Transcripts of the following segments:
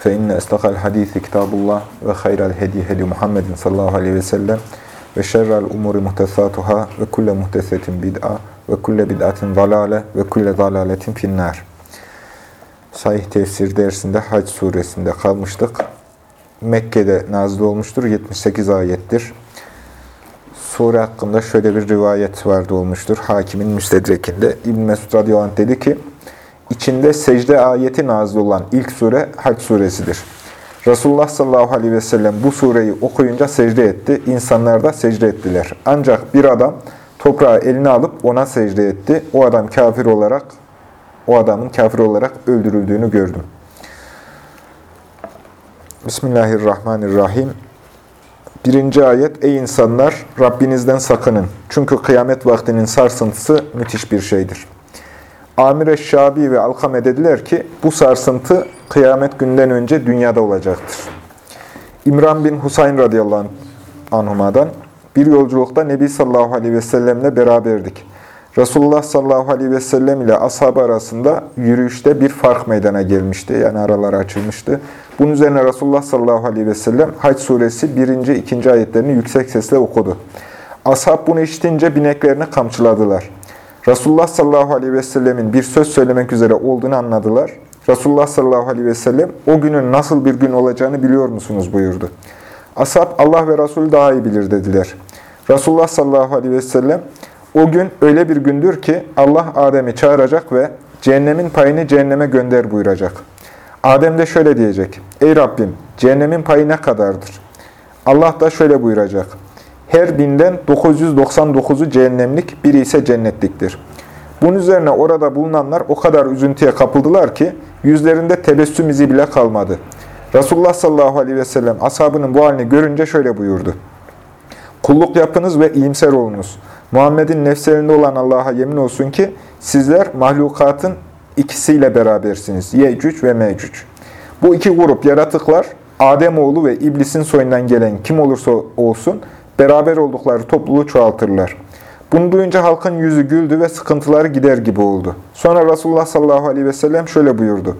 فإن أصدق الحديث كتاب الله وخير الهدي هدي محمد صلى الله عليه وسلم وشر الأمور محدثاتها وكل محدثة بدعة وكل بدعة ضلالة وكل ضلالة في النار Sahih tefsir dersinde Hac suresinde kalmıştık. Mekke'de nazil olmuştur. 78 ayettir. Sure hakkında şöyle bir rivayet vardı olmuştur. Hakimin müstedrekinde. İbn Mesud radıyallahu anh dedi ki, İçinde secde ayeti nazil olan ilk sure Hac suresidir. Resulullah sallallahu aleyhi ve sellem bu sureyi okuyunca secde etti. İnsanlar da secde ettiler. Ancak bir adam toprağı eline alıp ona secde etti. O adam kafir olarak, o adamın kafir olarak öldürüldüğünü gördüm. Bismillahirrahmanirrahim. Birinci ayet, ey insanlar Rabbinizden sakının. Çünkü kıyamet vaktinin sarsıntısı müthiş bir şeydir. Amir Şabi ve Alkame dediler ki bu sarsıntı kıyamet günden önce dünyada olacaktır. İmran bin Husayn radıyallahu anhuma'dan bir yolculukta Nebi sallallahu aleyhi ve sellemle beraberdik. Resulullah sallallahu aleyhi ve sellem ile ashabı arasında yürüyüşte bir fark meydana gelmişti. Yani aralar açılmıştı. Bunun üzerine Resulullah sallallahu aleyhi ve sellem Hac suresi 1. 2. ayetlerini yüksek sesle okudu. Ashab bunu işitince bineklerini kamçıladılar. Resulullah sallallahu aleyhi ve sellemin bir söz söylemek üzere olduğunu anladılar. Resulullah sallallahu aleyhi ve sellem o günün nasıl bir gün olacağını biliyor musunuz buyurdu. Ashab Allah ve Resulü daha iyi bilir dediler. Resulullah sallallahu aleyhi ve sellem o gün öyle bir gündür ki Allah Adem'i çağıracak ve cehennemin payını cehenneme gönder buyuracak. Adem de şöyle diyecek. Ey Rabbim cehennemin payı ne kadardır? Allah da şöyle buyuracak. Her binden 999'u cehennemlik, biri ise cennetliktir. Bunun üzerine orada bulunanlar o kadar üzüntüye kapıldılar ki yüzlerinde tebessüm izi bile kalmadı. Resulullah sallallahu aleyhi ve sellem ashabının bu halini görünce şöyle buyurdu. Kulluk yapınız ve iyimser olunuz. Muhammed'in nefslerinde olan Allah'a yemin olsun ki sizler mahlukatın ikisiyle berabersiniz. Yecüc ve Mecüc. Bu iki grup yaratıklar Ademoğlu ve İblis'in soyundan gelen kim olursa olsun beraber oldukları topluluğu çoğaltırlar. Bunu duyunca halkın yüzü güldü ve sıkıntıları gider gibi oldu. Sonra Resulullah sallallahu aleyhi ve sellem şöyle buyurdu.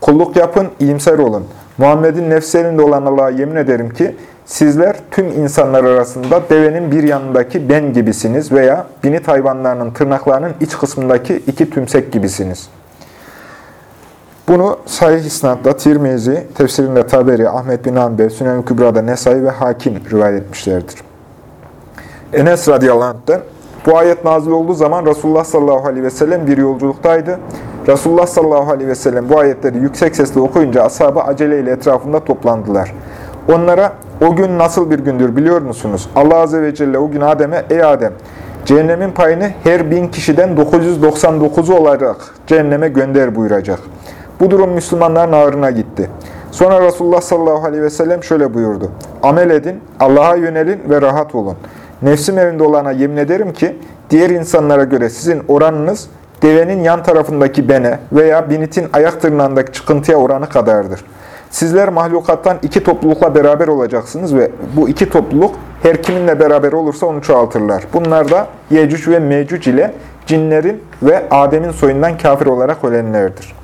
Kulluk yapın, iyimser olun. Muhammed'in nefsi olan Allah'a yemin ederim ki sizler tüm insanlar arasında devenin bir yanındaki ben gibisiniz veya binit hayvanlarının tırnaklarının iç kısmındaki iki tümsek gibisiniz. Bunu Sahih İsnad'da Tirmizi, tefsirinde Taberi, Ahmet bin Hanbel, Sünen-i Kübra'da Nesai ve Hakim rivayet etmişlerdir. Enes radıyallahu anh'ten bu ayet nazil olduğu zaman Resulullah sallallahu aleyhi ve sellem bir yolculuktaydı. Resulullah sallallahu aleyhi ve sellem bu ayetleri yüksek sesle okuyunca ashabı aceleyle etrafında toplandılar. Onlara o gün nasıl bir gündür biliyor musunuz? Allah azze ve celle o gün Adem'e ey Adem cehennemin payını her bin kişiden 999'u olarak cehenneme gönder buyuracak. Bu durum Müslümanların ağrına gitti. Sonra Resulullah sallallahu aleyhi ve sellem şöyle buyurdu. Amel edin, Allah'a yönelin ve rahat olun. Nefsim elinde olana yemin ederim ki diğer insanlara göre sizin oranınız devenin yan tarafındaki bene veya binitin ayak tırnağındaki çıkıntıya oranı kadardır. Sizler mahlukattan iki toplulukla beraber olacaksınız ve bu iki topluluk her kiminle beraber olursa onu çoğaltırlar. Bunlar da Yecüc ve Mecüc ile cinlerin ve Adem'in soyundan kafir olarak ölenlerdir.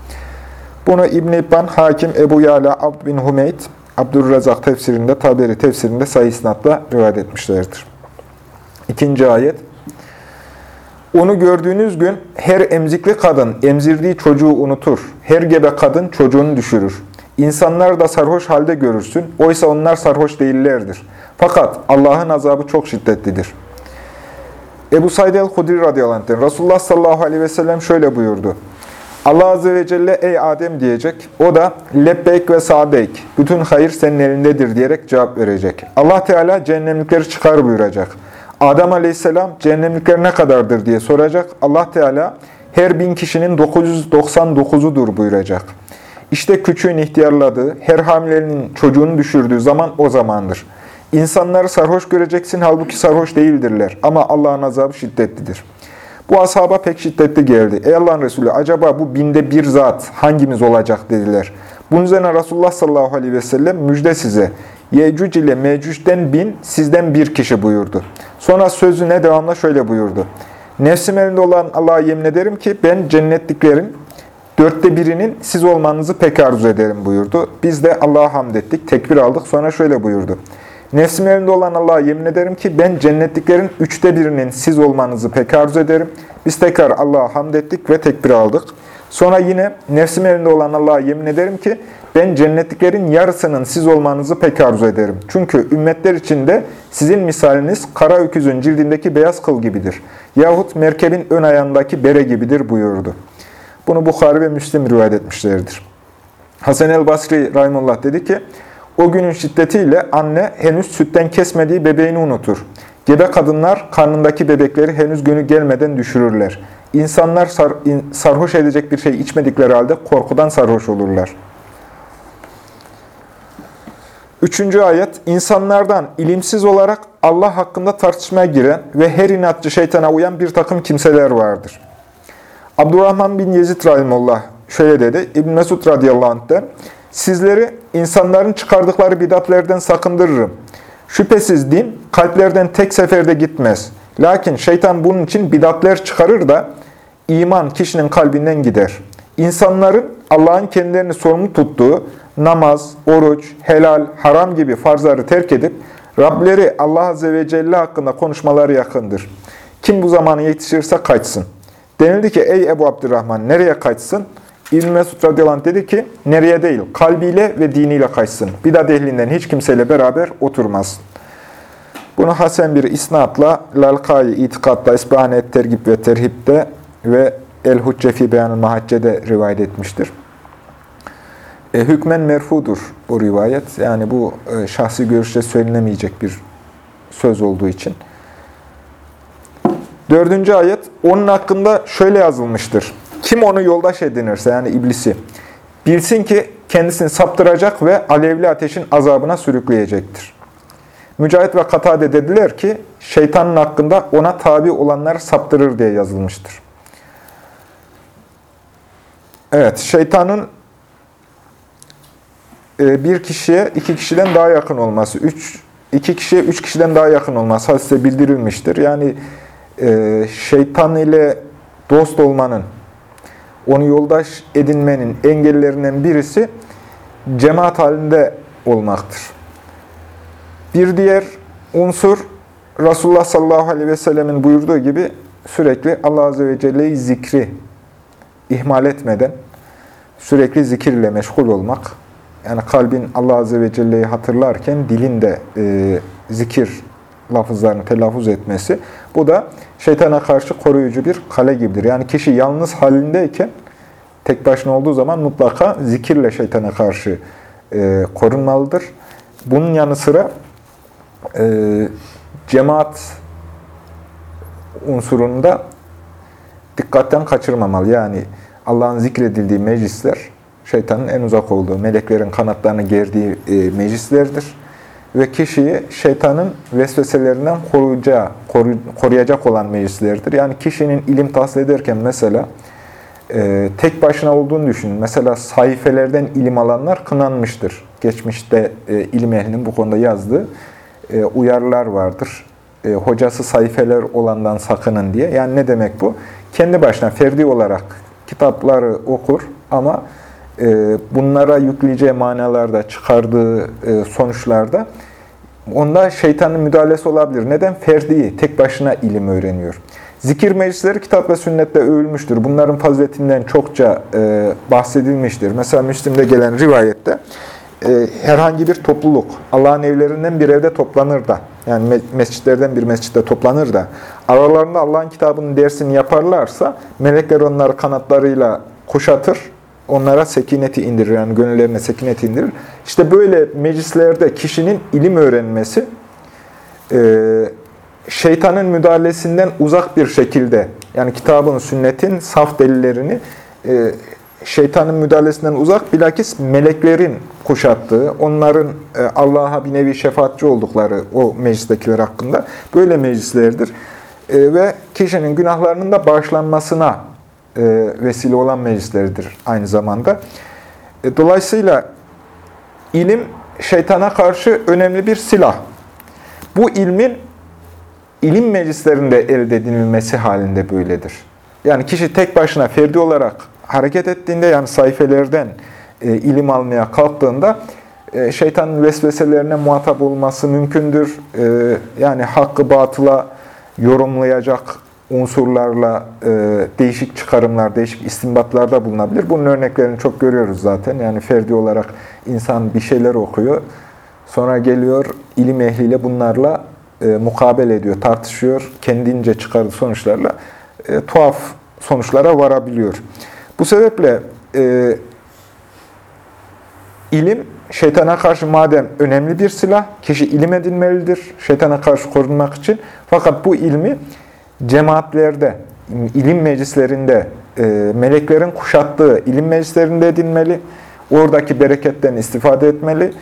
Bunu İbn-i İbban, Hakim, Ebu Yala, Abd bin Hümeyd, Abdurrazak tefsirinde, Taberi tefsirinde sayı rivayet etmişlerdir. İkinci ayet. Onu gördüğünüz gün her emzikli kadın emzirdiği çocuğu unutur. Her gebe kadın çocuğunu düşürür. İnsanlar da sarhoş halde görürsün. Oysa onlar sarhoş değillerdir. Fakat Allah'ın azabı çok şiddetlidir. Ebu Said el-Hudri radıyallahu anh, Resulullah sallallahu aleyhi ve sellem şöyle buyurdu. Allah Azze ve Celle ey Adem diyecek. O da lebbeyk ve sadeyk. Bütün hayır senin elindedir diyerek cevap verecek. Allah Teala cehennemlikleri çıkar buyuracak. Adem Aleyhisselam cehennemlikler ne kadardır diye soracak. Allah Teala her bin kişinin 999'udur buyuracak. İşte küçüğün ihtiyarladığı, her hamilenin çocuğunu düşürdüğü zaman o zamandır. İnsanları sarhoş göreceksin, halbuki sarhoş değildirler. Ama Allah'ın azabı şiddetlidir. Bu ashaba pek şiddetli geldi. Ey Allah'ın Resulü, acaba bu binde bir zat hangimiz olacak dediler. Bunun üzerine Resulullah sallallahu aleyhi ve sellem müjde size. Yecüc ile Mecüc'den bin, sizden bir kişi buyurdu. Sonra sözüne devamla şöyle buyurdu. Nefsim elinde olan Allah'a yemin ederim ki ben cennetliklerin dörtte birinin siz olmanızı pek arzu ederim buyurdu. Biz de Allah'a hamd ettik, tekbir aldık. Sonra şöyle buyurdu. Nefsim elinde olan Allah'a yemin ederim ki ben cennetliklerin üçte birinin siz olmanızı pek arzu ederim. Biz tekrar Allah'a hamd ettik ve tekbir aldık. Sonra yine nefsim elinde olan Allah'a yemin ederim ki ben cennetliklerin yarısının siz olmanızı pek arzu ederim. Çünkü ümmetler içinde sizin misaliniz kara öküzün cildindeki beyaz kıl gibidir. Yahut merkebin ön ayağındaki bere gibidir buyurdu. Bunu Bukhari ve Müslim rivayet etmişlerdir. Hasan el Basri Rahimullah dedi ki, o günün şiddetiyle anne henüz sütten kesmediği bebeğini unutur. Gebe kadınlar karnındaki bebekleri henüz günü gelmeden düşürürler. İnsanlar sar, sarhoş edecek bir şey içmedikleri halde korkudan sarhoş olurlar. Üçüncü ayet, insanlardan ilimsiz olarak Allah hakkında tartışmaya giren ve her inatçı şeytana uyan bir takım kimseler vardır. Abdurrahman bin Yezid Rahimullah şöyle dedi, İbn Mesud radıyallahu anh'den, sizleri insanların çıkardıkları bidatlerden sakındırırım. Şüphesiz din kalplerden tek seferde gitmez. Lakin şeytan bunun için bidatler çıkarır da iman kişinin kalbinden gider. İnsanların Allah'ın kendilerini sorumlu tuttuğu namaz, oruç, helal, haram gibi farzları terk edip Rableri Allah Azze ve Celle hakkında konuşmaları yakındır. Kim bu zamanı yetişirse kaçsın. Denildi ki ey Ebu Abdurrahman nereye kaçsın? İbn Mesud radıyallahu dedi ki nereye değil kalbiyle ve diniyle kaçsın. Bidat ehlinden hiç kimseyle beraber oturmaz. Bunu Hasan bir isnatla Lalkai itikatta, İsbahanet tergib ve terhipte ve El-Hucce fi beyanı mahacce'de rivayet etmiştir. E, hükmen merfudur bu rivayet. Yani bu e, şahsi görüşte söylenemeyecek bir söz olduğu için. Dördüncü ayet, onun hakkında şöyle yazılmıştır. Kim onu yoldaş edinirse, yani iblisi, bilsin ki kendisini saptıracak ve alevli ateşin azabına sürükleyecektir. Mücahit ve Katade dediler ki, şeytanın hakkında ona tabi olanları saptırır diye yazılmıştır. Evet, şeytanın e, bir kişiye iki kişiden daha yakın olması, üç, iki kişiye üç kişiden daha yakın olması hadiste bildirilmiştir. Yani e, şeytan ile dost olmanın, onu yoldaş edinmenin engellerinden birisi cemaat halinde olmaktır. Bir diğer unsur Resulullah sallallahu aleyhi ve sellemin buyurduğu gibi sürekli Allah azze ve celle'yi zikri ihmal etmeden sürekli zikirle meşgul olmak. Yani kalbin Allah azze ve celle'yi hatırlarken dilin de e, zikir lafızlarını telaffuz etmesi. Bu da şeytana karşı koruyucu bir kale gibidir. Yani kişi yalnız halindeyken tek başına olduğu zaman mutlaka zikirle şeytana karşı e, korunmalıdır. Bunun yanı sıra e, cemaat unsurunda dikkatten kaçırmamalı. Yani Allah'ın zikredildiği meclisler şeytanın en uzak olduğu, meleklerin kanatlarını gerdiği e, meclislerdir. Ve kişiyi şeytanın vesveselerinden koruyacağı, koru, koruyacak olan meclislerdir. Yani kişinin ilim tahsil ederken mesela e, tek başına olduğunu düşünün. Mesela sayfelerden ilim alanlar kınanmıştır. Geçmişte e, ilim ehlinin bu konuda yazdığı e, uyarılar vardır. E, hocası sayfeler olandan sakının diye. Yani ne demek bu? Kendi başına ferdi olarak kitapları okur ama bunlara yükleyeceği manalarda çıkardığı e, sonuçlarda onda şeytanın müdahalesi olabilir. Neden? Ferdi, tek başına ilim öğreniyor. Zikir meclisleri kitap ve sünnette övülmüştür. Bunların faziletinden çokça e, bahsedilmiştir. Mesela Müslim'de gelen rivayette e, herhangi bir topluluk Allah'ın evlerinden bir evde toplanır da, yani mescitlerden bir mescitte toplanır da, aralarında Allah'ın kitabının dersini yaparlarsa, melekler onları kanatlarıyla kuşatır, onlara sekineti indirir, yani gönüllerine sekineti indirir. İşte böyle meclislerde kişinin ilim öğrenmesi, e, şeytanın müdahalesinden uzak bir şekilde, yani kitabın, sünnetin saf delillerini e, şeytanın müdahalesinden uzak, bilakis meleklerin kuşattığı, onların e, Allah'a bir nevi şefaatçi oldukları o meclistekiler hakkında böyle meclislerdir. Ve kişinin günahlarının da bağışlanmasına vesile olan meclislerdir aynı zamanda. Dolayısıyla ilim şeytana karşı önemli bir silah. Bu ilmin ilim meclislerinde elde edilmesi halinde böyledir. Yani kişi tek başına ferdi olarak hareket ettiğinde yani sayfelerden e, ilim almaya kalktığında e, şeytanın vesveselerine muhatap olması mümkündür. E, yani hakkı batıla yorumlayacak unsurlarla e, değişik çıkarımlar, değişik istinbatlarda bulunabilir. Bunun örneklerini çok görüyoruz zaten. Yani ferdi olarak insan bir şeyler okuyor. Sonra geliyor ilim ehliyle bunlarla e, mukabele ediyor, tartışıyor. Kendince çıkardığı sonuçlarla e, tuhaf sonuçlara varabiliyor. Bu sebeple e, ilim şeytana karşı madem önemli bir silah, kişi ilim edinmelidir şeytana karşı korunmak için. Fakat bu ilmi cemaatlerde, ilim meclislerinde, e, meleklerin kuşattığı ilim meclislerinde edinmeli. Oradaki bereketten istifade etmeli.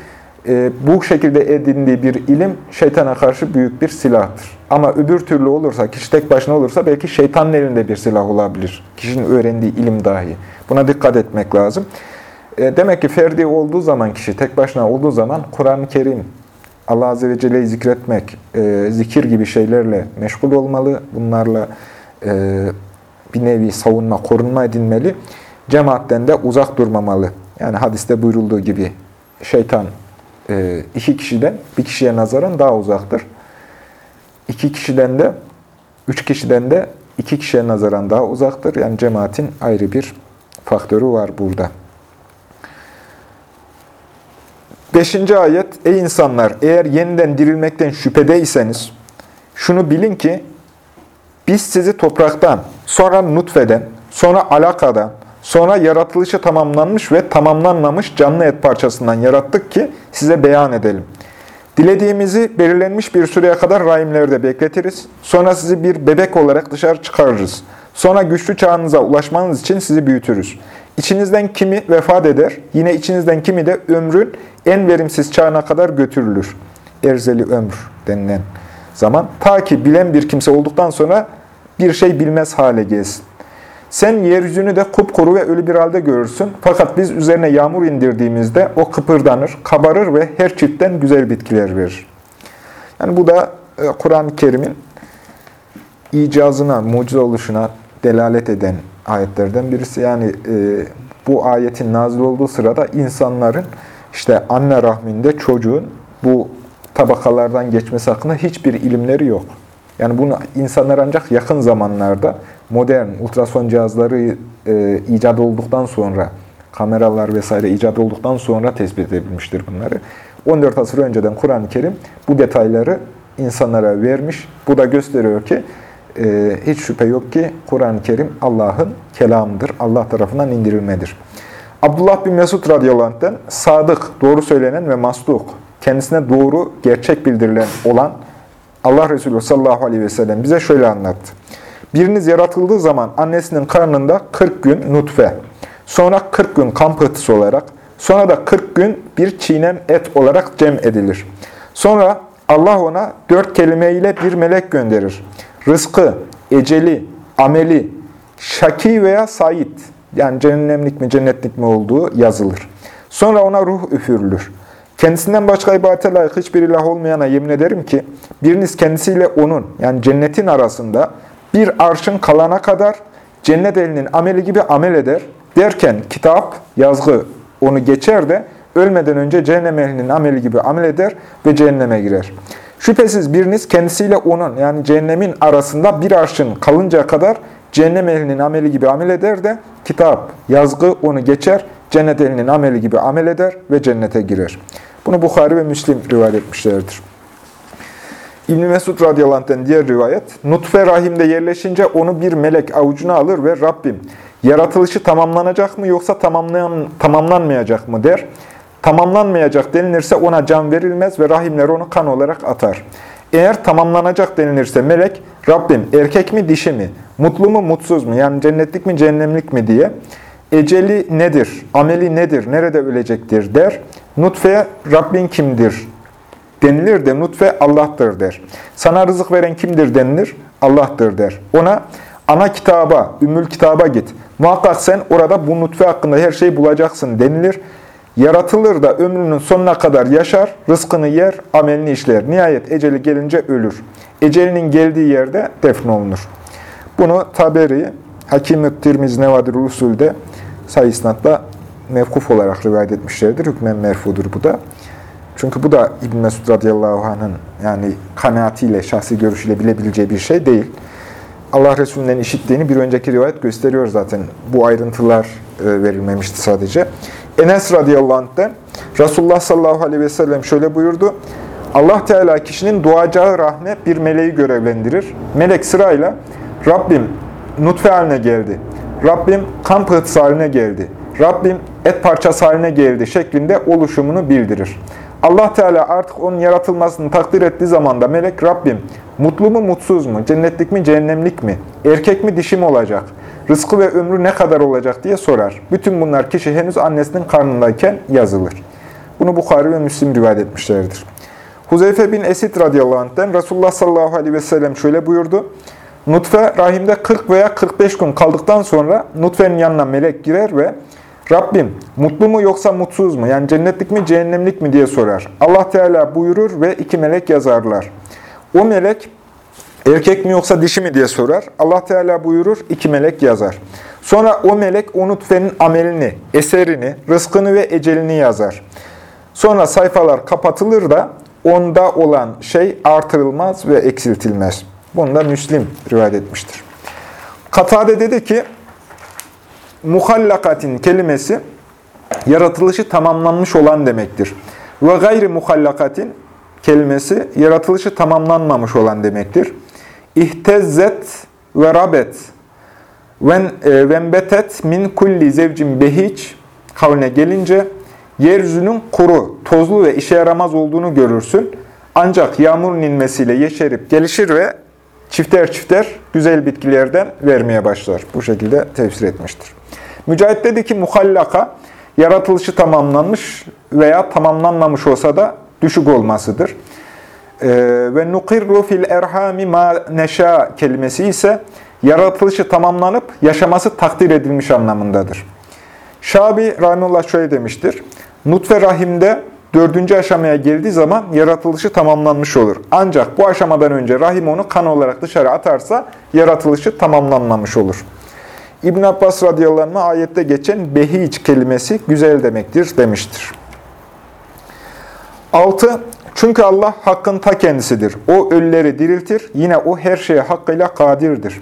E, bu şekilde edindiği bir ilim şeytana karşı büyük bir silahtır. Ama öbür türlü olursa, kişi tek başına olursa belki şeytanın elinde bir silah olabilir. Kişinin öğrendiği ilim dahi. Buna dikkat etmek lazım. E, demek ki ferdi olduğu zaman kişi, tek başına olduğu zaman Kur'an-ı Kerim, Allah Azze ve Celle'yi zikretmek, e, zikir gibi şeylerle meşgul olmalı. Bunlarla e, bir nevi savunma, korunma edinmeli. Cemaatten de uzak durmamalı. Yani hadiste buyurulduğu gibi şeytan e, iki kişiden bir kişiye nazaran daha uzaktır. İki kişiden de, üç kişiden de iki kişiye nazaran daha uzaktır. Yani cemaatin ayrı bir faktörü var burada. Beşinci ayet, ey insanlar eğer yeniden dirilmekten şüphedeyseniz şunu bilin ki biz sizi topraktan, sonra nutfeden, sonra alakadan, sonra yaratılışı tamamlanmış ve tamamlanmamış canlı et parçasından yarattık ki size beyan edelim. Dilediğimizi belirlenmiş bir süreye kadar rahimlerde bekletiriz. Sonra sizi bir bebek olarak dışarı çıkarırız. Sonra güçlü çağınıza ulaşmanız için sizi büyütürüz. İçinizden kimi vefat eder, yine içinizden kimi de ömrün en verimsiz çağına kadar götürülür. Erzeli ömür denilen zaman. Ta ki bilen bir kimse olduktan sonra bir şey bilmez hale gelsin. Sen yeryüzünü de kupkuru ve ölü bir halde görürsün. Fakat biz üzerine yağmur indirdiğimizde o kıpırdanır, kabarır ve her çiftten güzel bitkiler verir. Yani bu da e, Kur'an-ı Kerim'in icazına, mucize oluşuna delalet eden ayetlerden birisi. Yani e, bu ayetin nazil olduğu sırada insanların işte anne rahminde çocuğun bu tabakalardan geçmesi hakkında hiçbir ilimleri yok. Yani bunu insanlar ancak yakın zamanlarda modern ultrason cihazları e, icat olduktan sonra, kameralar vesaire icat olduktan sonra tespit edilmiştir bunları. 14 asır önceden Kur'an-ı Kerim bu detayları insanlara vermiş. Bu da gösteriyor ki e, hiç şüphe yok ki Kur'an-ı Kerim Allah'ın kelamıdır, Allah tarafından indirilmedir. Abdullah bin Mesud radıyallahu anh'ten sadık, doğru söylenen ve masluk, kendisine doğru, gerçek bildirilen olan Allah Resulü sallallahu aleyhi ve sellem bize şöyle anlattı. Biriniz yaratıldığı zaman annesinin karnında 40 gün nutfe, sonra 40 gün kan pıhtısı olarak, sonra da 40 gün bir çiğnem et olarak cem edilir. Sonra Allah ona dört kelimeyle bir melek gönderir. Rızkı, eceli, ameli, şaki veya sait, yani cehennemlik mi cennetlik mi olduğu yazılır. Sonra ona ruh üfürülür. Kendisinden başka ibadete layık hiçbir ilah olmayana yemin ederim ki, biriniz kendisiyle onun, yani cennetin arasında bir arşın kalana kadar cennet elinin ameli gibi amel eder. Derken kitap, yazgı onu geçer de ölmeden önce cehennem ehlinin ameli gibi amel eder ve cehenneme girer. Şüphesiz biriniz kendisiyle onun yani cehennemin arasında bir arşın kalıncaya kadar cehennem ehlinin ameli gibi amel eder de kitap, yazgı onu geçer, cennet ehlinin ameli gibi amel eder ve cennete girer. Bunu Bukhari ve Müslim rivayet etmişlerdir. İbn Mesud radıyallahu diğer rivayet, nutfe rahimde yerleşince onu bir melek avucuna alır ve Rabbim yaratılışı tamamlanacak mı yoksa tamamlayan, tamamlanmayacak mı der. Tamamlanmayacak denilirse ona can verilmez ve rahimler onu kan olarak atar. Eğer tamamlanacak denilirse melek, Rabbim erkek mi dişi mi, mutlu mu mutsuz mu, yani cennetlik mi cehennemlik mi diye eceli nedir, ameli nedir, nerede ölecektir der. Nutfeye Rabbin kimdir denilir de nutfe Allah'tır der. Sana rızık veren kimdir denilir? Allah'tır der. Ona ana kitaba, ümmül kitaba git. Muhakkak sen orada bu nutfe hakkında her şeyi bulacaksın denilir. Yaratılır da ömrünün sonuna kadar yaşar, rızkını yer, amelini işler. Nihayet eceli gelince ölür. Ecelinin geldiği yerde defnolunur. Bunu Taberi, Hakim-i Tirmiz Nevadir Usul'de sayısnatla mevkuf olarak rivayet etmişlerdir. Hükmen merfudur bu da. Çünkü bu da İbn Mesud radıyallahu anh'ın yani kanaatiyle, şahsi görüşüyle bilebileceği bir şey değil. Allah Resulü'nden işittiğini bir önceki rivayet gösteriyor zaten. Bu ayrıntılar e, verilmemişti sadece. Enes radıyallahu anh'ten Resulullah sallallahu aleyhi ve sellem şöyle buyurdu. Allah Teala kişinin duacağı rahme bir meleği görevlendirir. Melek sırayla Rabbim nutfe haline geldi. Rabbim kan pıhtısı haline geldi. Rabbim et parçası haline geldi şeklinde oluşumunu bildirir. Allah Teala artık onun yaratılmasını takdir ettiği zaman da melek Rabbim mutlu mu mutsuz mu, cennetlik mi cehennemlik mi, erkek mi dişi mi olacak, rızkı ve ömrü ne kadar olacak diye sorar. Bütün bunlar kişi henüz annesinin karnındayken yazılır. Bunu Bukhari ve Müslim rivayet etmişlerdir. Huzeyfe bin Esid radıyallahu anh'ten Resulullah sallallahu aleyhi ve sellem şöyle buyurdu. Nutfe rahimde 40 veya 45 gün kaldıktan sonra nutfenin yanına melek girer ve Rabbim mutlu mu yoksa mutsuz mu? Yani cennetlik mi cehennemlik mi diye sorar. Allah Teala buyurur ve iki melek yazarlar. O melek erkek mi yoksa dişi mi diye sorar. Allah Teala buyurur, iki melek yazar. Sonra o melek o nutfenin amelini, eserini, rızkını ve ecelini yazar. Sonra sayfalar kapatılır da onda olan şey artırılmaz ve eksiltilmez. Bunu da Müslim rivayet etmiştir. Katade dedi ki, muhallakatin kelimesi yaratılışı tamamlanmış olan demektir. Ve gayri muhallakatin kelimesi yaratılışı tamamlanmamış olan demektir. İhtezzet ve rabet ven e, vembetet min kulli zevcin behiç kavline gelince yeryüzünün kuru, tozlu ve işe yaramaz olduğunu görürsün. Ancak yağmurun inmesiyle yeşerip gelişir ve çifter çifter güzel bitkilerden vermeye başlar. Bu şekilde tefsir etmiştir. Mücahit dedi ki muhallaka yaratılışı tamamlanmış veya tamamlanmamış olsa da düşük olmasıdır. Ee, ve nukirru fil erhami ma neşa kelimesi ise yaratılışı tamamlanıp yaşaması takdir edilmiş anlamındadır. Şabi Rahimullah şöyle demiştir. Nutfe rahimde dördüncü aşamaya geldiği zaman yaratılışı tamamlanmış olur. Ancak bu aşamadan önce rahim onu kan olarak dışarı atarsa yaratılışı tamamlanmamış olur. İbn Abbas radıyallahu anh ayette geçen behiç kelimesi güzel demektir demiştir. 6. Çünkü Allah hakkın ta kendisidir. O ölüleri diriltir. Yine o her şeye hakkıyla kadirdir.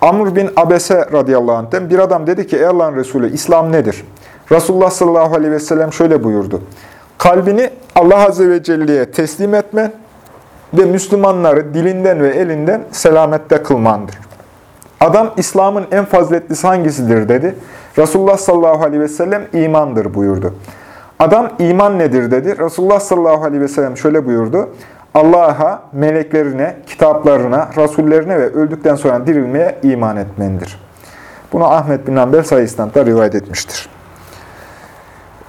Amr bin Abese radıyallahu anh'ten bir adam dedi ki ey Allah'ın Resulü İslam nedir? Resulullah sallallahu aleyhi ve sellem şöyle buyurdu. Kalbini Allah azze ve celle'ye teslim etmen ve Müslümanları dilinden ve elinden selamette kılmandır. Adam İslam'ın en faziletlisi hangisidir dedi. Resulullah sallallahu aleyhi ve sellem imandır buyurdu. Adam iman nedir dedi. Resulullah sallallahu aleyhi ve sellem şöyle buyurdu. Allah'a, meleklerine, kitaplarına, rasullerine ve öldükten sonra dirilmeye iman etmendir. Bunu Ahmet bin Hanbel sayısından da rivayet etmiştir.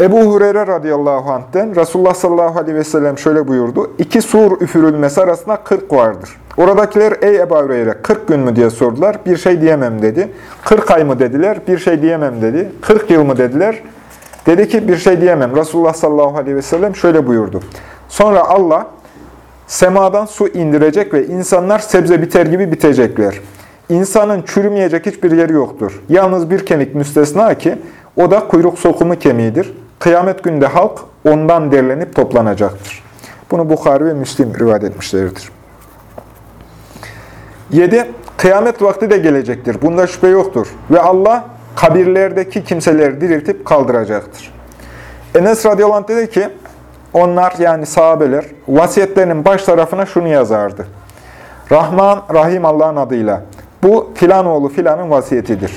Ebu Hureyre radıyallahu anh'ten Resulullah sallallahu aleyhi ve sellem şöyle buyurdu. İki sur üfürülmesi arasında 40 vardır. Oradakiler ey Ebu Hureyre 40 gün mü diye sordular. Bir şey diyemem dedi. 40 ay mı dediler. Bir şey diyemem dedi. 40 yıl mı dediler. Dedi ki bir şey diyemem. Resulullah sallallahu aleyhi ve sellem şöyle buyurdu. Sonra Allah semadan su indirecek ve insanlar sebze biter gibi bitecekler. İnsanın çürümeyecek hiçbir yeri yoktur. Yalnız bir kemik müstesna ki o da kuyruk sokumu kemiğidir. Kıyamet günde halk ondan derlenip toplanacaktır. Bunu Bukhari ve Müslim rivayet etmişlerdir. 7. Kıyamet vakti de gelecektir. Bunda şüphe yoktur. Ve Allah kabirlerdeki kimseleri diriltip kaldıracaktır. Enes radıyallahu dedi ki, onlar yani sahabeler vasiyetlerinin baş tarafına şunu yazardı. Rahman, Rahim Allah'ın adıyla. Bu filan oğlu filanın vasiyetidir.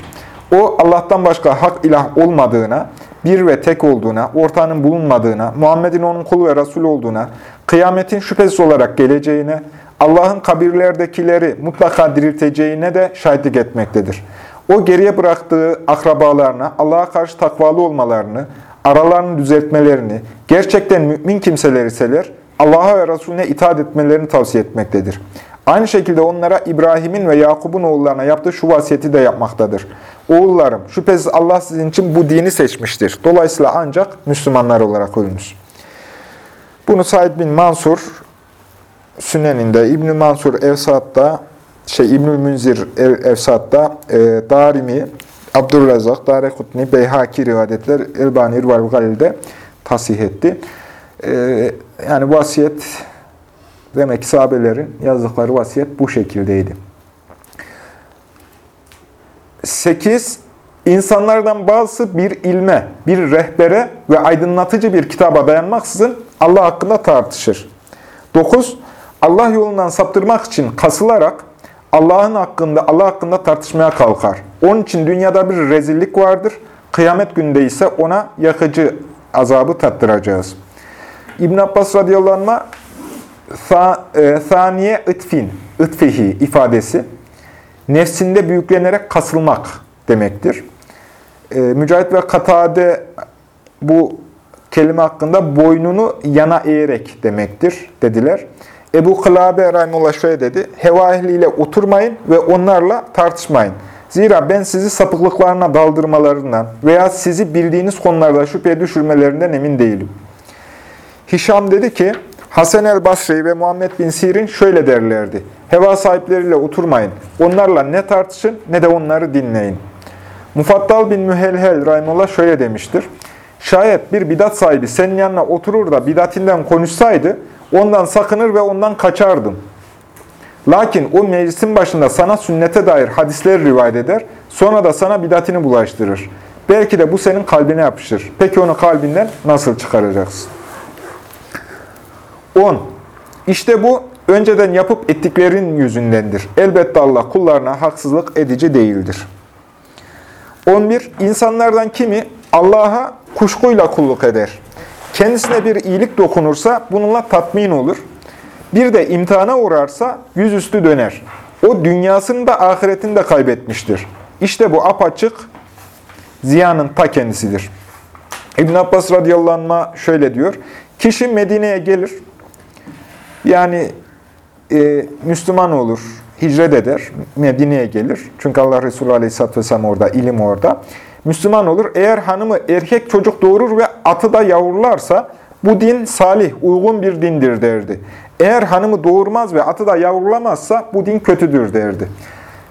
O Allah'tan başka hak ilah olmadığına, bir ve tek olduğuna, ortağının bulunmadığına, Muhammed'in onun kulu ve Resul olduğuna, kıyametin şüphesiz olarak geleceğine, Allah'ın kabirlerdekileri mutlaka dirilteceğine de şahitlik etmektedir. O geriye bıraktığı akrabalarına Allah'a karşı takvalı olmalarını, aralarını düzeltmelerini, gerçekten mümin kimseler iseler Allah'a ve Resulüne itaat etmelerini tavsiye etmektedir. Aynı şekilde onlara İbrahim'in ve Yakup'un oğullarına yaptığı şu vasiyeti de yapmaktadır. Oğullarım, şüphesiz Allah sizin için bu dini seçmiştir. Dolayısıyla ancak Müslümanlar olarak ölünüz. Bunu Said bin Mansur Sünen'inde, İbn Mansur Evsat'ta, şey İbnül Münzir Evsat'ta, e, Darimi, Abdurrazak, Darekutni, Beyhaki rivayetler Elbani İrval Galil'de tasih etti. E, yani vasiyet demek ki sahabelerin yazdıkları vasiyet bu şekildeydi. 8. İnsanlardan bazısı bir ilme, bir rehbere ve aydınlatıcı bir kitaba dayanmaksızın Allah hakkında tartışır. 9. Allah yolundan saptırmak için kasılarak Allah'ın hakkında, Allah hakkında tartışmaya kalkar. Onun için dünyada bir rezillik vardır. Kıyamet günde ise ona yakıcı azabı tattıracağız. İbn Abbas radıyallahu anh e, saniye ıtfin, ıtfihi ifadesi nefsinde büyüklenerek kasılmak demektir. E, Mücahit ve Katade bu kelime hakkında boynunu yana eğerek demektir dediler. Ebu Kılabe Rahimullah şöyle dedi. Heva ehliyle oturmayın ve onlarla tartışmayın. Zira ben sizi sapıklıklarına daldırmalarından veya sizi bildiğiniz konularda şüpheye düşürmelerinden emin değilim. Hişam dedi ki, Hasan el Basri ve Muhammed bin Sirin şöyle derlerdi. Heva sahipleriyle oturmayın. Onlarla ne tartışın ne de onları dinleyin. Mufattal bin Mühelhel Rahimullah şöyle demiştir. Şayet bir bidat sahibi senin yanına oturur da bidatinden konuşsaydı, ondan sakınır ve ondan kaçardım. Lakin o meclisin başında sana sünnete dair hadisler rivayet eder, sonra da sana bidatini bulaştırır. Belki de bu senin kalbine yapışır. Peki onu kalbinden nasıl çıkaracaksın? 10. İşte bu önceden yapıp ettiklerin yüzündendir. Elbette Allah kullarına haksızlık edici değildir. 11. İnsanlardan kimi Allah'a kuşkuyla kulluk eder. Kendisine bir iyilik dokunursa bununla tatmin olur. Bir de imtihana uğrarsa yüzüstü döner. O dünyasını da ahiretini de kaybetmiştir. İşte bu apaçık ziyanın ta kendisidir. İbn Abbas radıyallahu anh şöyle diyor. Kişi Medine'ye gelir. Yani e, Müslüman olur, hicret eder, Medine'ye gelir. Çünkü Allah Resulü aleyhisselatü vesselam orada, ilim orada. Müslüman olur. Eğer hanımı erkek çocuk doğurur ve atı da yavrularsa bu din salih, uygun bir dindir derdi. Eğer hanımı doğurmaz ve atı da yavrulamazsa bu din kötüdür derdi.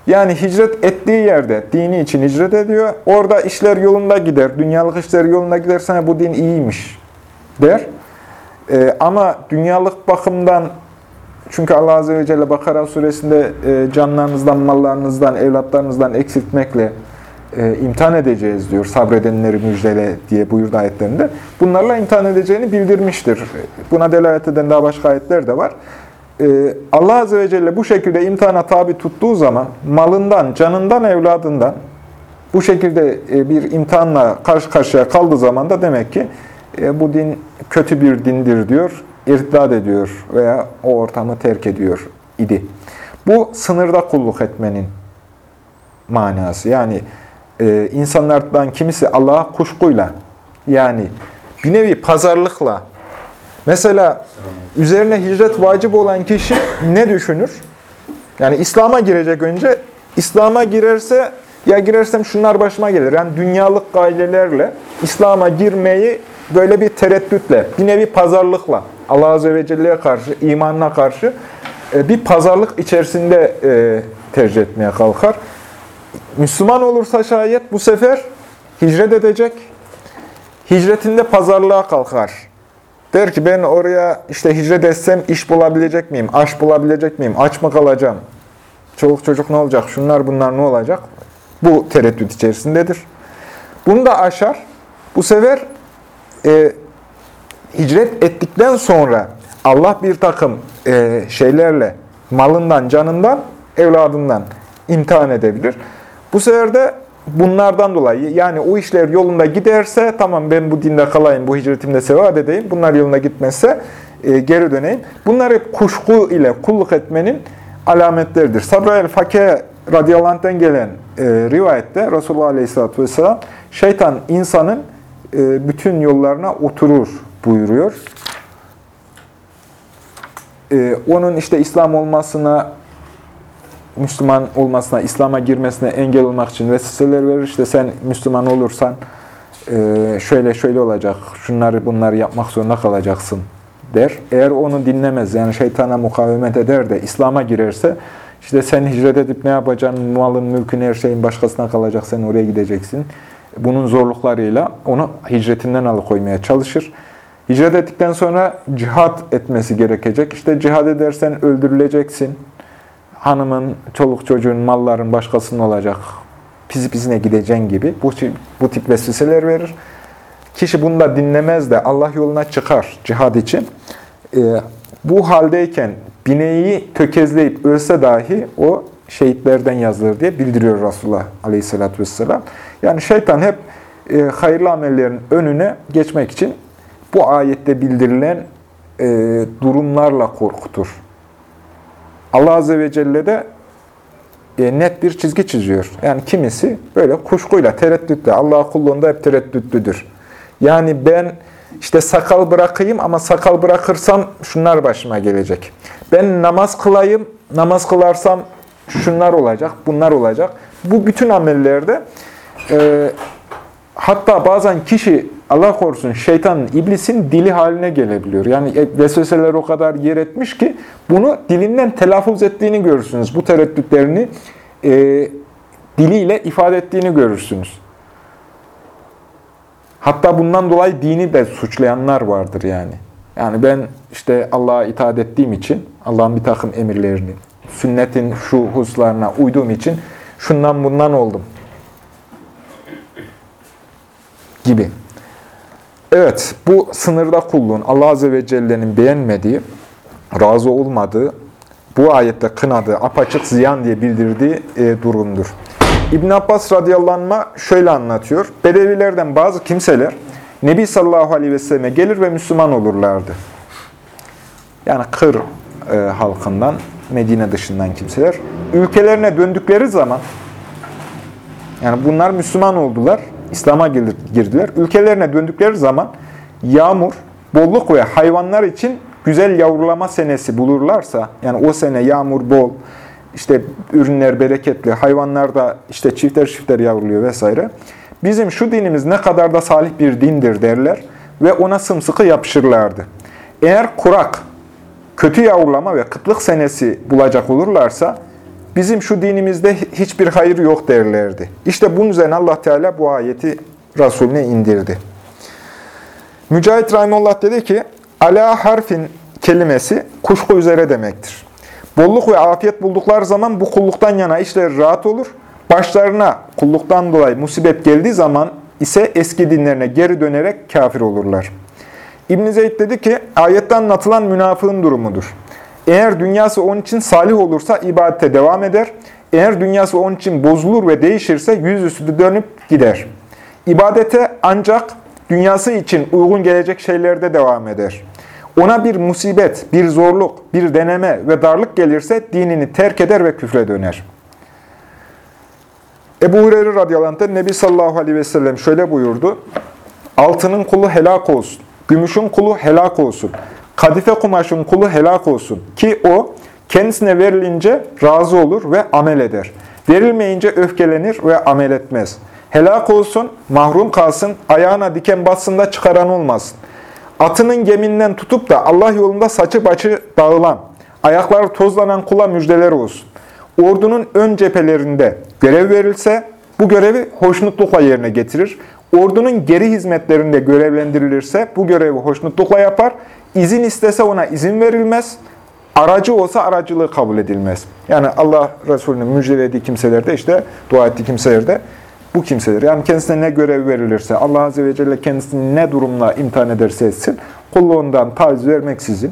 Yani hicret ettiği yerde dini için hicret ediyor. Orada işler yolunda gider, dünyalık işler yolunda giderse bu din iyiymiş der. Ee, ama dünyalık bakımdan çünkü Allah Azze ve Celle Bakara suresinde e, canlarınızdan, mallarınızdan, evlatlarınızdan eksiltmekle e, imtihan edeceğiz diyor. Sabredenleri müjdele diye buyurdu ayetlerinde. Bunlarla imtihan edeceğini bildirmiştir. Buna delalet eden daha başka ayetler de var. E, Allah Azze ve Celle bu şekilde imtihana tabi tuttuğu zaman malından, canından, evladından bu şekilde e, bir imtihanla karşı karşıya kaldığı zaman da demek ki e, bu din kötü bir dindir diyor, irtidat ediyor veya o ortamı terk ediyor idi. Bu sınırda kulluk etmenin manası. Yani e, insanlardan kimisi Allah'a kuşkuyla, yani bir nevi pazarlıkla, mesela üzerine hicret vacip olan kişi ne düşünür? Yani İslam'a girecek önce, İslam'a girerse ya girersem şunlar başıma gelir. Yani dünyalık gailelerle İslam'a girmeyi böyle bir tereddütle, bir nevi pazarlıkla Allah Azze ve Celle'ye karşı, imanına karşı e, bir pazarlık içerisinde e, tercih etmeye kalkar. Müslüman olursa şayet bu sefer hicret edecek, hicretinde pazarlığa kalkar. Der ki ben oraya işte hicret etsem iş bulabilecek miyim, aş bulabilecek miyim, aç mı kalacağım, çoluk çocuk ne olacak, şunlar bunlar ne olacak? Bu tereddüt içerisindedir. Bunu da aşar. Bu sefer e, hicret ettikten sonra Allah bir takım e, şeylerle malından, canından, evladından imtihan edebilir. Bu sefer de bunlardan dolayı yani o işler yolunda giderse tamam ben bu dinde kalayım, bu hicretimde sevat edeyim. Bunlar yoluna gitmezse e, geri döneyim. Bunlar hep kuşku ile kulluk etmenin alametleridir. Sabra el Fakih radıyallahu anh'ten gelen e, rivayette Resulullah aleyhisselatü vesselam şeytan insanın e, bütün yollarına oturur buyuruyor. E, onun işte İslam olmasına, Müslüman olmasına, İslam'a girmesine engel olmak için vesveseler verir. İşte sen Müslüman olursan e, şöyle şöyle olacak, şunları bunları yapmak zorunda kalacaksın der. Eğer onu dinlemez, yani şeytana mukavemet eder de İslam'a girerse, işte sen hicret edip ne yapacaksın, malın, mülkün, her şeyin başkasına kalacak, sen oraya gideceksin. Bunun zorluklarıyla onu hicretinden alıkoymaya çalışır. Hicret ettikten sonra cihat etmesi gerekecek. İşte cihad edersen öldürüleceksin. Hanımın, çoluk çocuğun, malların başkasının olacak. Pisi pisine gideceksin gibi. Bu, bu tip vesveseler verir. Kişi bunu da dinlemez de Allah yoluna çıkar cihad için. Ee, bu haldeyken bineği tökezleyip ölse dahi o şehitlerden yazılır diye bildiriyor Resulullah Aleyhisselatü Vesselam. Yani şeytan hep e, hayırlı amellerin önüne geçmek için bu ayette bildirilen e, durumlarla korkutur. Allah Azze ve Celle de e, net bir çizgi çiziyor. Yani kimisi böyle kuşkuyla, tereddütle, Allah kulluğunda hep tereddütlüdür. Yani ben işte sakal bırakayım ama sakal bırakırsam şunlar başıma gelecek. Ben namaz kılayım, namaz kılarsam şunlar olacak, bunlar olacak. Bu bütün amellerde e, hatta bazen kişi Allah korusun şeytanın, iblisin dili haline gelebiliyor. Yani e, vesveseler o kadar yer etmiş ki bunu dilinden telaffuz ettiğini görürsünüz. Bu tereddütlerini e, diliyle ifade ettiğini görürsünüz. Hatta bundan dolayı dini de suçlayanlar vardır yani. Yani ben işte Allah'a itaat ettiğim için, Allah'ın bir takım emirlerini, sünnetin şu hususlarına uyduğum için şundan bundan oldum. Gibi. Evet, bu sınırda kulluğun Allah Azze ve Celle'nin beğenmediği, razı olmadığı, bu ayette kınadığı, apaçık ziyan diye bildirdiği e, durumdur. İbn Abbas radıyallahu şöyle anlatıyor. Bedevilerden bazı kimseler Nebi sallallahu aleyhi ve selleme gelir ve Müslüman olurlardı. Yani Kır e, halkından, Medine dışından kimseler. Ülkelerine döndükleri zaman, yani bunlar Müslüman oldular, İslam'a girdiler. Ülkelerine döndükleri zaman yağmur, bolluk ve hayvanlar için güzel yavrulama senesi bulurlarsa, yani o sene yağmur bol, işte ürünler bereketli, hayvanlar da işte çifter çifter yavruluyor vesaire. Bizim şu dinimiz ne kadar da salih bir dindir derler ve ona sımsıkı yapışırlardı. Eğer kurak, kötü yavrulama ve kıtlık senesi bulacak olurlarsa bizim şu dinimizde hiçbir hayır yok derlerdi. İşte bunun üzerine Allah Teala bu ayeti Resulüne indirdi. Mücahit Rahimullah dedi ki, ala harfin kelimesi kuşku üzere demektir. Bolluk ve afiyet buldukları zaman bu kulluktan yana işleri rahat olur. Başlarına kulluktan dolayı musibet geldiği zaman ise eski dinlerine geri dönerek kafir olurlar. İbn Zeyd dedi ki, ayette anlatılan münafığın durumudur. Eğer dünyası onun için salih olursa ibadete devam eder. Eğer dünyası onun için bozulur ve değişirse yüzüstü dönüp gider. İbadete ancak dünyası için uygun gelecek şeylerde devam eder. Ona bir musibet, bir zorluk, bir deneme ve darlık gelirse dinini terk eder ve küfre döner. Ebu Hureyre radıyallahu anh Nebi sallallahu aleyhi ve sellem şöyle buyurdu. Altının kulu helak olsun, gümüşün kulu helak olsun, kadife kumaşın kulu helak olsun. Ki o kendisine verilince razı olur ve amel eder. Verilmeyince öfkelenir ve amel etmez. Helak olsun, mahrum kalsın, ayağına diken bassın çıkaran olmasın. Atının geminden tutup da Allah yolunda saçı başı dağılan, ayakları tozlanan kula müjdeler olsun. Ordunun ön cephelerinde görev verilse bu görevi hoşnutlukla yerine getirir. Ordunun geri hizmetlerinde görevlendirilirse bu görevi hoşnutlukla yapar. İzin istese ona izin verilmez. Aracı olsa aracılığı kabul edilmez. Yani Allah Resulü'nün müjdelediği kimselerde işte dua ettiği kimselerde bu kimseler. Yani kendisine ne görev verilirse, Allah Azze ve Celle kendisini ne durumla imtihan ederse etsin, kulluğundan taviz vermeksizin,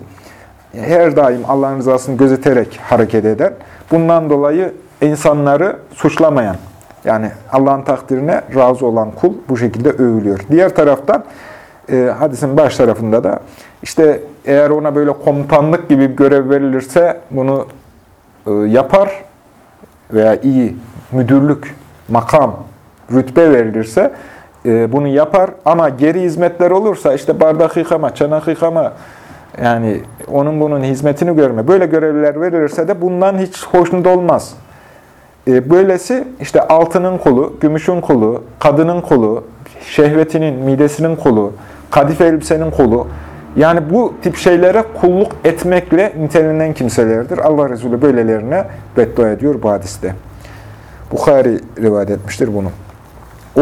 her daim Allah'ın rızasını gözeterek hareket eden, bundan dolayı insanları suçlamayan, yani Allah'ın takdirine razı olan kul bu şekilde övülüyor. Diğer taraftan, e, hadisin baş tarafında da, işte eğer ona böyle komutanlık gibi bir görev verilirse bunu e, yapar, veya iyi müdürlük, makam, rütbe verilirse e, bunu yapar. Ama geri hizmetler olursa işte bardak yıkama, çanak yıkama, yani onun bunun hizmetini görme. Böyle görevler verilirse de bundan hiç hoşnut olmaz. E, böylesi işte altının kolu, gümüşün kolu, kadının kolu, şehvetinin, midesinin kolu, kadife elbisenin kolu. Yani bu tip şeylere kulluk etmekle nitelenen kimselerdir. Allah Resulü böylelerine beddua ediyor bu hadiste. Bukhari rivayet etmiştir bunu.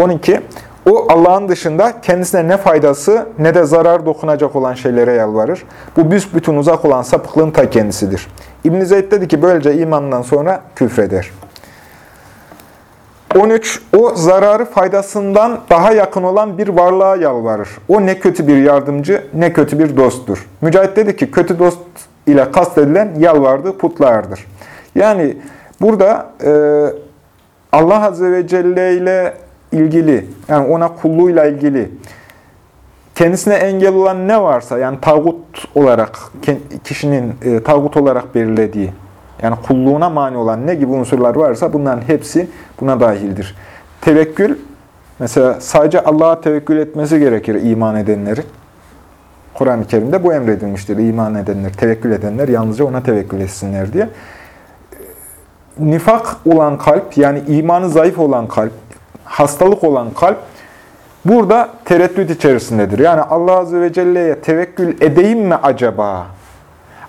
12. O Allah'ın dışında kendisine ne faydası ne de zarar dokunacak olan şeylere yalvarır. Bu büsbütün uzak olan sapıklığın ta kendisidir. İbn-i dedi ki böylece imandan sonra küfreder. 13. O zararı faydasından daha yakın olan bir varlığa yalvarır. O ne kötü bir yardımcı ne kötü bir dosttur. Mücahit dedi ki kötü dost ile kastedilen yalvardığı putlardır. Yani burada e, Allah Azze ve Celle ile ilgili, yani ona kulluğuyla ilgili kendisine engel olan ne varsa, yani tağut olarak, kişinin e, tağut olarak belirlediği, yani kulluğuna mani olan ne gibi unsurlar varsa bunların hepsi buna dahildir. Tevekkül, mesela sadece Allah'a tevekkül etmesi gerekir iman edenlerin. Kur'an-ı Kerim'de bu emredilmiştir. İman edenler, tevekkül edenler yalnızca ona tevekkül etsinler diye. Nifak olan kalp, yani imanı zayıf olan kalp, hastalık olan kalp, burada tereddüt içerisindedir. Yani Allah Azze ve Celle'ye tevekkül edeyim mi acaba?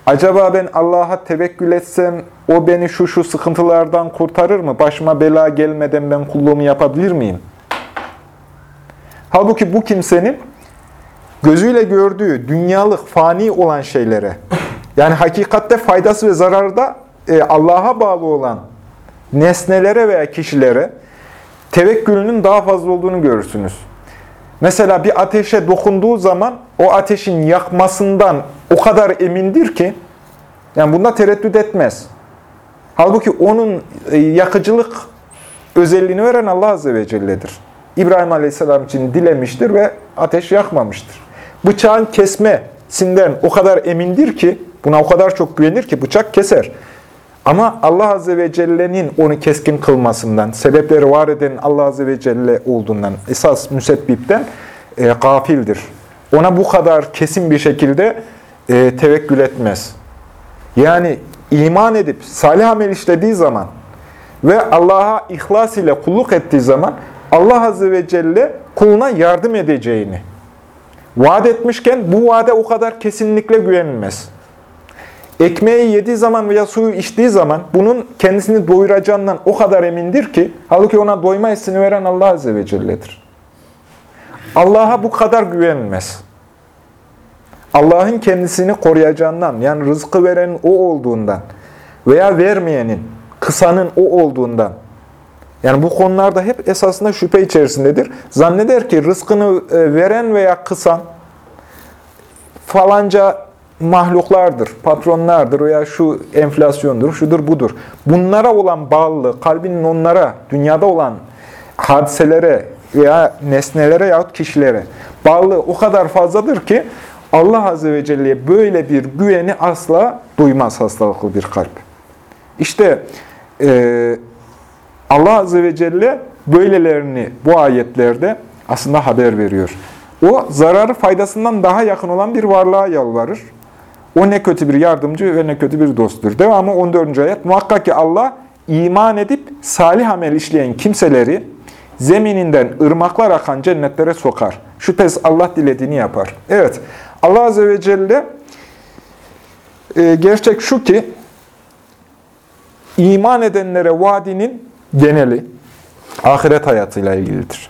Acaba ben Allah'a tevekkül etsem o beni şu şu sıkıntılardan kurtarır mı? Başıma bela gelmeden ben kulluğumu yapabilir miyim? Halbuki bu kimsenin gözüyle gördüğü dünyalık, fani olan şeylere, yani hakikatte faydası ve zararı da e, Allah'a bağlı olan nesnelere veya kişilere tevekkülünün daha fazla olduğunu görürsünüz. Mesela bir ateşe dokunduğu zaman o ateşin yakmasından o kadar emindir ki, yani bunda tereddüt etmez. Halbuki onun e, yakıcılık özelliğini veren Allah Azze ve Celle'dir. İbrahim Aleyhisselam için dilemiştir ve ateş yakmamıştır. Bıçağın kesmesinden o kadar emindir ki, buna o kadar çok güvenir ki bıçak keser. Ama Allah Azze ve Celle'nin onu keskin kılmasından, sebepleri var eden Allah Azze ve Celle olduğundan, esas müsebbipten e, gafildir. Ona bu kadar kesin bir şekilde e, tevekkül etmez. Yani iman edip salih amel işlediği zaman ve Allah'a ihlas ile kulluk ettiği zaman Allah Azze ve Celle kuluna yardım edeceğini vaat etmişken bu vaade o kadar kesinlikle güvenilmez. Ekmeği yediği zaman veya suyu içtiği zaman bunun kendisini doyuracağından o kadar emindir ki halbuki ona doyma hissini veren Allah Azze ve Celle'dir. Allah'a bu kadar güvenilmez. Allah'ın kendisini koruyacağından, yani rızkı verenin o olduğundan veya vermeyenin, kısanın o olduğundan, yani bu konularda hep esasında şüphe içerisindedir. Zanneder ki rızkını e, veren veya kısan falanca mahluklardır, patronlardır veya şu enflasyondur, şudur budur. Bunlara olan bağlılığı, kalbinin onlara, dünyada olan hadiselere veya nesnelere yahut kişilere bağlılığı o kadar fazladır ki Allah Azze ve Celle'ye böyle bir güveni asla duymaz hastalıklı bir kalp. İşte e, Allah Azze ve Celle böylelerini bu ayetlerde aslında haber veriyor. O zararı faydasından daha yakın olan bir varlığa yalvarır. O ne kötü bir yardımcı ve ne kötü bir dosttur. Devamı 14. ayet. Muhakkak ki Allah iman edip salih amel işleyen kimseleri zemininden ırmaklar akan cennetlere sokar. Şüphesiz Allah dilediğini yapar. Evet, Allah Azze ve Celle e, gerçek şu ki iman edenlere vaadinin geneli ahiret hayatıyla ilgilidir.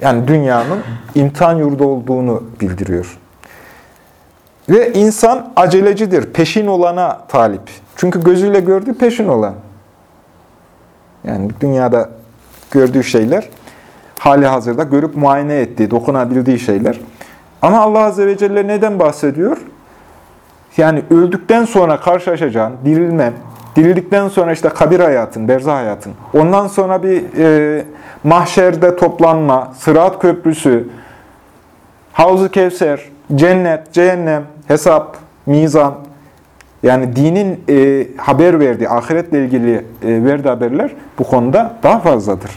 Yani dünyanın imtihan yurdu olduğunu bildiriyor. Ve insan acelecidir, peşin olana talip. Çünkü gözüyle gördüğü peşin olan. Yani dünyada gördüğü şeyler, hali hazırda görüp muayene ettiği, dokunabildiği şeyler. Ama Allah Azze ve Celle neden bahsediyor? Yani öldükten sonra karşılaşacağın, dirilmem, dirildikten sonra işte kabir hayatın, berzah hayatın, ondan sonra bir e, mahşerde toplanma, sırat köprüsü, havzu kevser, cennet, cehennem, hesap, mizan, Yani dinin e, haber verdiği, ahiretle ilgili e, verdiği haberler bu konuda daha fazladır.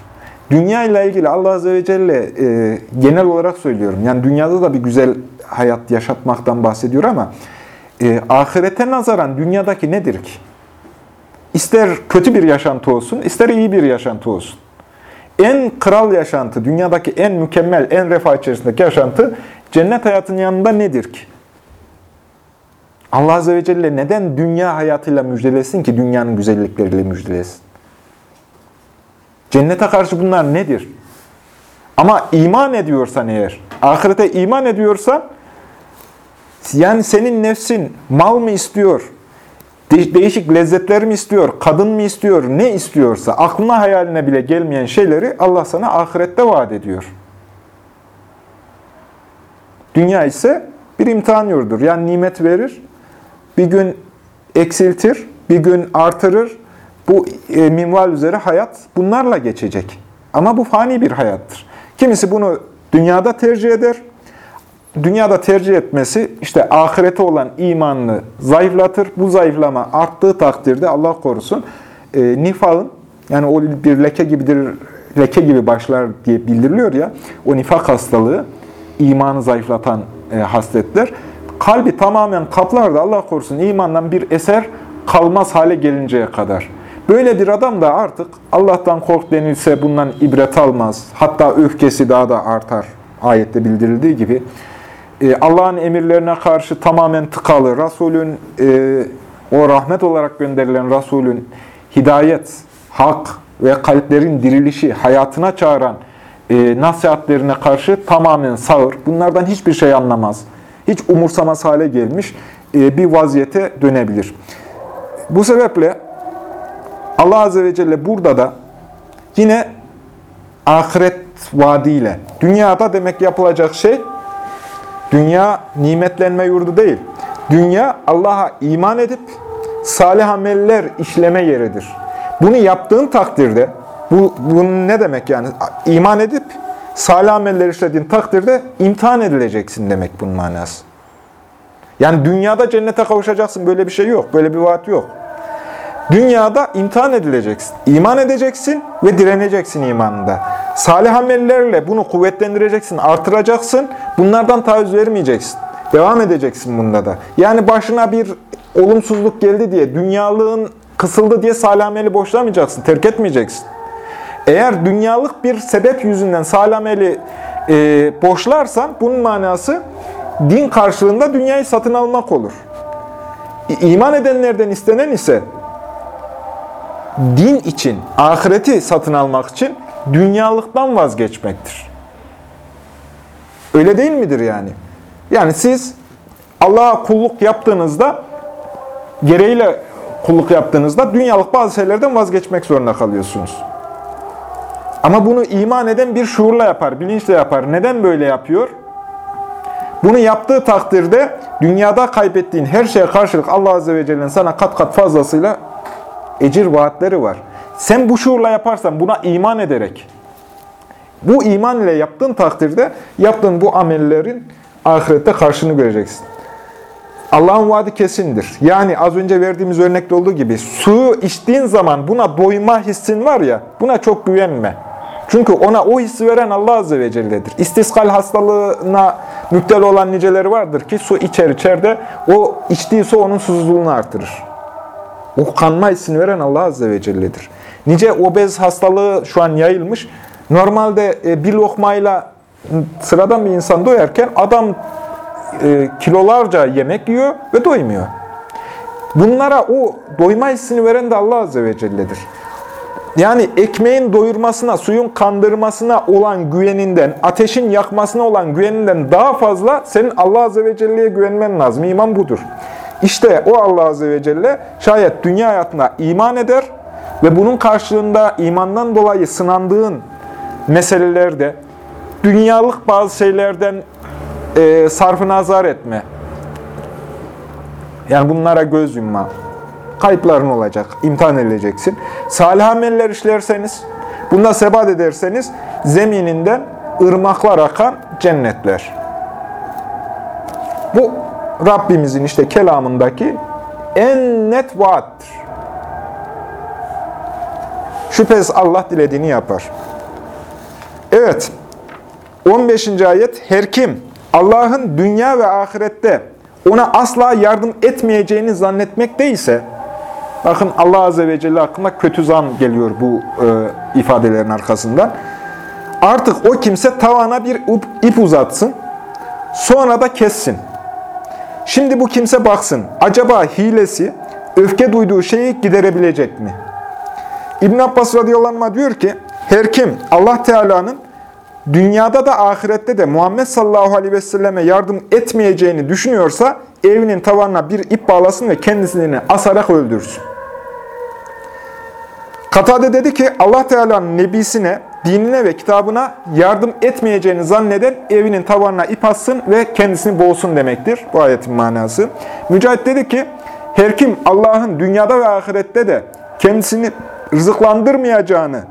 Dünya ile ilgili Allah Azze ve Celle e, genel olarak söylüyorum. Yani dünyada da bir güzel hayat yaşatmaktan bahsediyor ama e, ahirete nazaran dünyadaki nedir ki? İster kötü bir yaşantı olsun, ister iyi bir yaşantı olsun. En kral yaşantı, dünyadaki en mükemmel, en refah içerisindeki yaşantı cennet hayatının yanında nedir ki? Allah Azze ve Celle neden dünya hayatıyla müjdelesin ki dünyanın güzellikleriyle müjdelesin? Cennete karşı bunlar nedir? Ama iman ediyorsan eğer, ahirete iman ediyorsan, yani senin nefsin mal mı istiyor, de değişik lezzetler mi istiyor, kadın mı istiyor, ne istiyorsa, aklına hayaline bile gelmeyen şeyleri Allah sana ahirette vaat ediyor. Dünya ise bir imtihan yurdudur. Yani nimet verir, bir gün eksiltir, bir gün artırır. Bu e, minval üzere hayat bunlarla geçecek. Ama bu fani bir hayattır. Kimisi bunu dünyada tercih eder. Dünyada tercih etmesi işte ahirete olan imanını zayıflatır. Bu zayıflama arttığı takdirde Allah korusun e, nifakın yani o bir leke gibidir, leke gibi başlar diye bildiriliyor ya. O nifak hastalığı imanı zayıflatan e, hasletler kalbi tamamen kaplar da Allah korusun imandan bir eser kalmaz hale gelinceye kadar. Böyle bir adam da artık Allah'tan kork denilse bundan ibret almaz. Hatta öfkesi daha da artar. Ayette bildirildiği gibi. Ee, Allah'ın emirlerine karşı tamamen tıkalı. Resulün, e, o rahmet olarak gönderilen Resulün hidayet, hak ve kalplerin dirilişi, hayatına çağıran e, nasihatlerine karşı tamamen sağır. Bunlardan hiçbir şey anlamaz. Hiç umursamaz hale gelmiş e, bir vaziyete dönebilir. Bu sebeple Allah Azze ve Celle burada da yine ahiret vaadiyle, dünyada demek yapılacak şey, dünya nimetlenme yurdu değil. Dünya Allah'a iman edip salih ameller işleme yeridir. Bunu yaptığın takdirde, bu bunun ne demek yani? İman edip salih ameller işlediğin takdirde imtihan edileceksin demek bunun manası. Yani dünyada cennete kavuşacaksın böyle bir şey yok, böyle bir vaat yok. Dünyada imtihan edileceksin. İman edeceksin ve direneceksin imanında. Salih amellerle bunu kuvvetlendireceksin, artıracaksın. Bunlardan taviz vermeyeceksin. Devam edeceksin bunda da. Yani başına bir olumsuzluk geldi diye, dünyalığın kısıldı diye salih ameli boşlamayacaksın, terk etmeyeceksin. Eğer dünyalık bir sebep yüzünden salih ameli e, boşlarsan, bunun manası din karşılığında dünyayı satın almak olur. İman edenlerden istenen ise din için, ahireti satın almak için dünyalıktan vazgeçmektir. Öyle değil midir yani? Yani siz Allah'a kulluk yaptığınızda, gereğiyle kulluk yaptığınızda dünyalık bazı şeylerden vazgeçmek zorunda kalıyorsunuz. Ama bunu iman eden bir şuurla yapar, bilinçle yapar. Neden böyle yapıyor? Bunu yaptığı takdirde dünyada kaybettiğin her şeye karşılık Allah Azze ve Celle'nin sana kat kat fazlasıyla ecir vaatleri var. Sen bu şuurla yaparsan, buna iman ederek, bu iman ile yaptığın takdirde yaptığın bu amellerin ahirette karşını göreceksin. Allah'ın vaadi kesindir. Yani az önce verdiğimiz örnekte olduğu gibi suyu içtiğin zaman buna doyma hissin var ya, buna çok güvenme. Çünkü ona o hissi veren Allah Azze ve Celle'dir. İstiskal hastalığına müptel olan niceleri vardır ki su içer içer o içtiği su onun susuzluğunu artırır. O kanma hissini veren Allah Azze ve Celle'dir. Nice obez hastalığı şu an yayılmış. Normalde e, bir lokmayla sıradan bir insan doyarken adam e, kilolarca yemek yiyor ve doymuyor. Bunlara o doyma hissini veren de Allah Azze ve Celle'dir. Yani ekmeğin doyurmasına, suyun kandırmasına olan güveninden, ateşin yakmasına olan güveninden daha fazla senin Allah Azze ve Celle'ye güvenmen lazım. İman budur. İşte o Allah Azze ve Celle şayet dünya hayatına iman eder ve bunun karşılığında imandan dolayı sınandığın meselelerde dünyalık bazı şeylerden e, sarfı nazar etme. Yani bunlara göz yumma. Kayıpların olacak. imtihan edileceksin. Salih ameller işlerseniz, bunda sebat ederseniz zemininden ırmaklar akan cennetler. Bu Rabbimizin işte kelamındaki en net vaattir. Şüphesiz Allah dilediğini yapar. Evet, 15. ayet, her kim Allah'ın dünya ve ahirette ona asla yardım etmeyeceğini zannetmekteyse, bakın Allah Azze ve Celle hakkında kötü zan geliyor bu e, ifadelerin arkasından. Artık o kimse tavana bir ip, uzatsın, sonra da kessin. Şimdi bu kimse baksın, acaba hilesi öfke duyduğu şeyi giderebilecek mi? İbn Abbas radıyallahu anh diyor ki, her kim Allah Teala'nın dünyada da ahirette de Muhammed sallallahu aleyhi ve selleme yardım etmeyeceğini düşünüyorsa evinin tavanına bir ip bağlasın ve kendisini asarak öldürsün. Katade dedi ki Allah Teala'nın nebisine, dinine ve kitabına yardım etmeyeceğini zanneden evinin tavanına ip assın ve kendisini boğsun demektir. Bu ayetin manası. Mücahit dedi ki her kim Allah'ın dünyada ve ahirette de kendisini rızıklandırmayacağını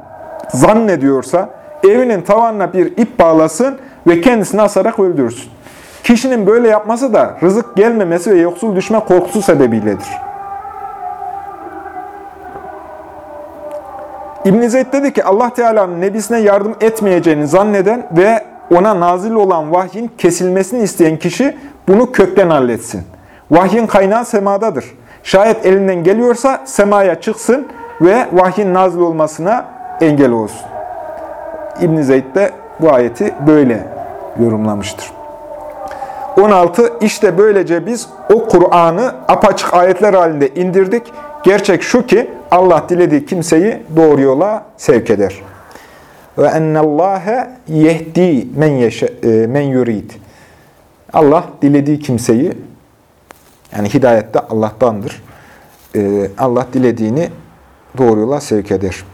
zannediyorsa evinin tavanına bir ip bağlasın ve kendisini asarak öldürsün. Kişinin böyle yapması da rızık gelmemesi ve yoksul düşme korkusu sebebiyledir. İbn Zeyd dedi ki Allah Teala'nın nebisine yardım etmeyeceğini zanneden ve ona nazil olan vahyin kesilmesini isteyen kişi bunu kökten halletsin. Vahyin kaynağı semadadır. Şayet elinden geliyorsa semaya çıksın ve vahyin nazil olmasına engel olsun. İbn Zeyd de bu ayeti böyle yorumlamıştır. 16. İşte böylece biz o Kur'an'ı apaçık ayetler halinde indirdik. Gerçek şu ki Allah dilediği kimseyi doğru yola sevk eder. Ve ennallâhe yehdi men, yeşe, e, men yurid. Allah dilediği kimseyi, yani hidayette Allah'tandır. E, Allah dilediğini doğru yola sevk eder.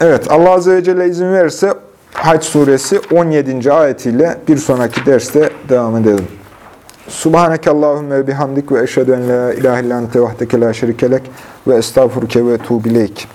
Evet, Allah Azze ve Celle izin verirse Hac suresi 17. ayetiyle bir sonraki derste devam edelim. Subhaneke Allahümme ve bihamdik ve eşhedü en la ilahe illan te vahdeke la şerikelek ve estağfurke ve tuğbileyk.